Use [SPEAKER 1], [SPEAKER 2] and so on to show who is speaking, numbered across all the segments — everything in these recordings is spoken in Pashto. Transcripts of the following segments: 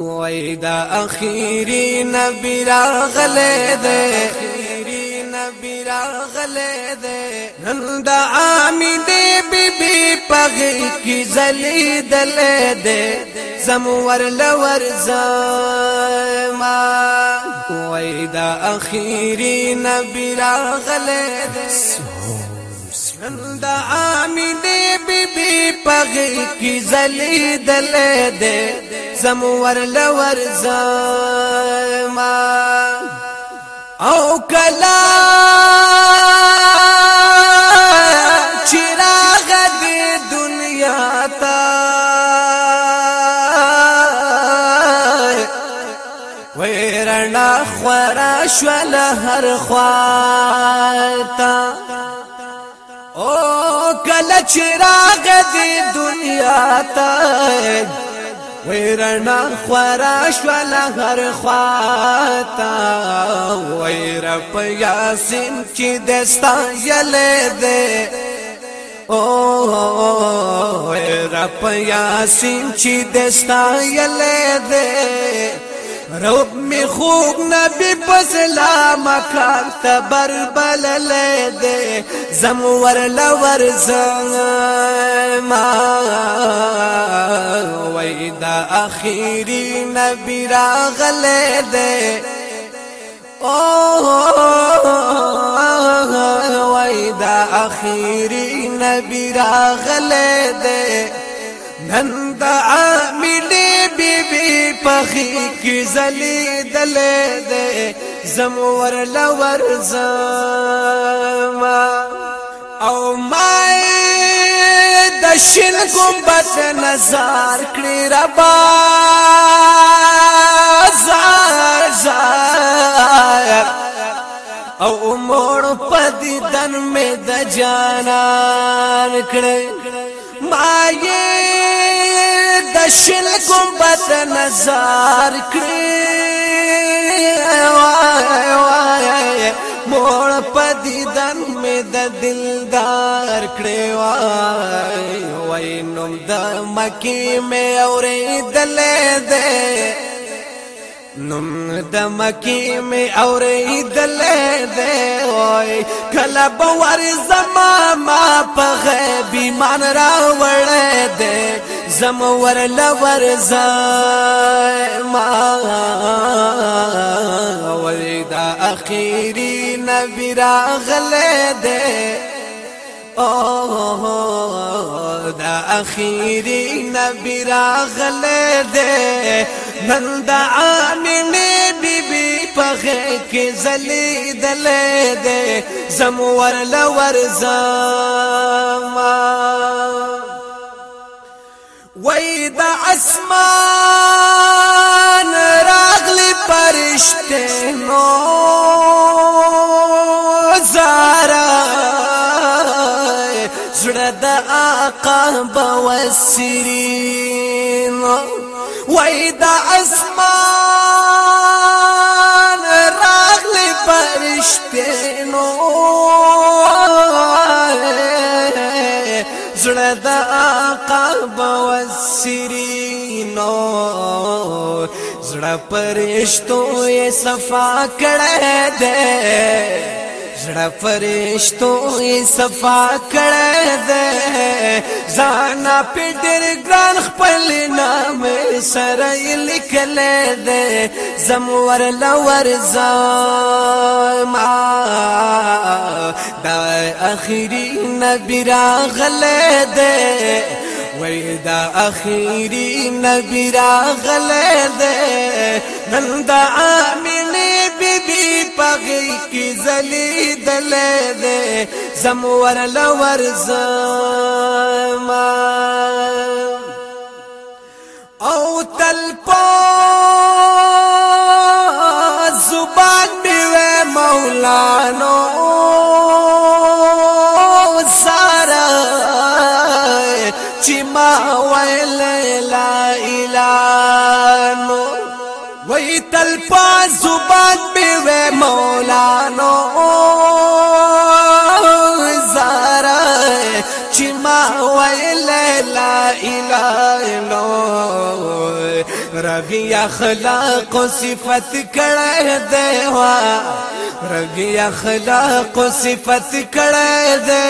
[SPEAKER 1] وای اخيري نبي نبی راغله ده اخیری نبي راغله ده نن دا بي بی بی پغی کی دل ده زمور لور زما وای دا نبي نبی راغله ده نن دا بي بي بی پغی کی دل ده زم ور لور زما او کلا چراغ دې دنیا تا ويرنا خورا شول هر خواتا او کلا چراغ دې دنیا تا ویرنا خورا شوالا هر خواتا ویر پیاسین کی دستا یلے دے او ویر پیاسین چی دستا یلے دے روب می خوب نبی پس لا مکار تبر بلل دے زمور لور زما ویدا اخیری نبی را غل دے او ویدا اخیری نبی را غل دے نن د عاملی بیبي پخې کې زلې دلې دې زم ور لور زما او ما د شین ګمبت نظر کړی ربا زار زار او مور پدیدن می د جانان کړی ما یې د شل ګمبت نظر کړی وای وای مور پدیدن می د دلدار کړی وای وای نوم د مکی می اوریدل دې نم د مکی می اوریدل دې وای کله باور زما ما په غیب ایمان را وړې دې زم ور لور ما وردا اخیری نبی را غله ده او دا اخیری نبی را غله ده نن دا امنه بیبي پغه کې زلي دلې ده زم ور لور زما اسمان راغلی پرشتے نو زارا زړه آقا بوسرین وای د اسمان راغلی پرشتے نو زړه آقا بوسرین زړه پرشتو یې صفا کړه دې زړه فرشتو یې صفا کړه ده ځان په ډېر ګران خپل نام سره لیکل ده زمور لور زما دا اخیری نبی راغله ده وای دا اخیری نبی را غلې ده نن دا امنه بیبي پغې کې زلي دلې ده زمور لور زم مولانو زارا چی ما ویل لا اله الا ربي اخلاق صفت کړه دیوا رنگی اخلاق و صفت کڑے دے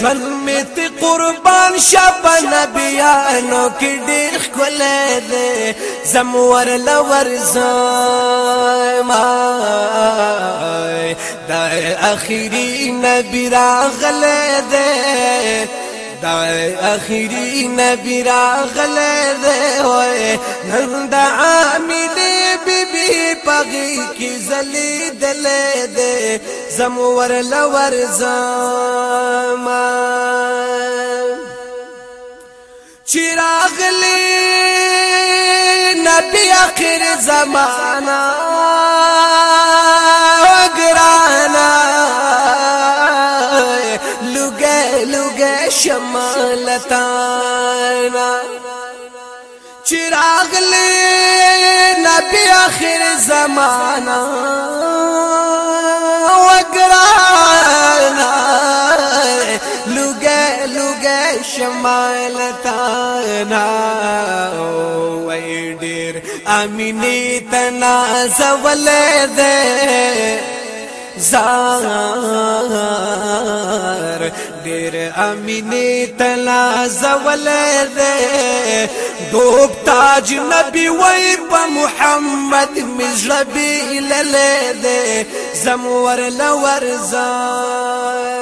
[SPEAKER 1] جنمیت قربان شب نبیانو کی ڈیخ کلے دے زمور لور زائمائی دا اخیری نبی راغلے دے دا اخیری نبی راغلے دے ہوئے نن دا عاملی می پغی کی زلی دل دے زمور لور زما چراغ لی نبی اخر زمانہ گرانا لگے لگے شمالتانا چراغ لی نبی آخر زمانا وگرانا لگے لگے تانا ویڈیر امینی زول دے زان پیغمبر دیر امین تلا زول دے دو تاج نبی وی پ محمد مزبی لے دے زمور لور زار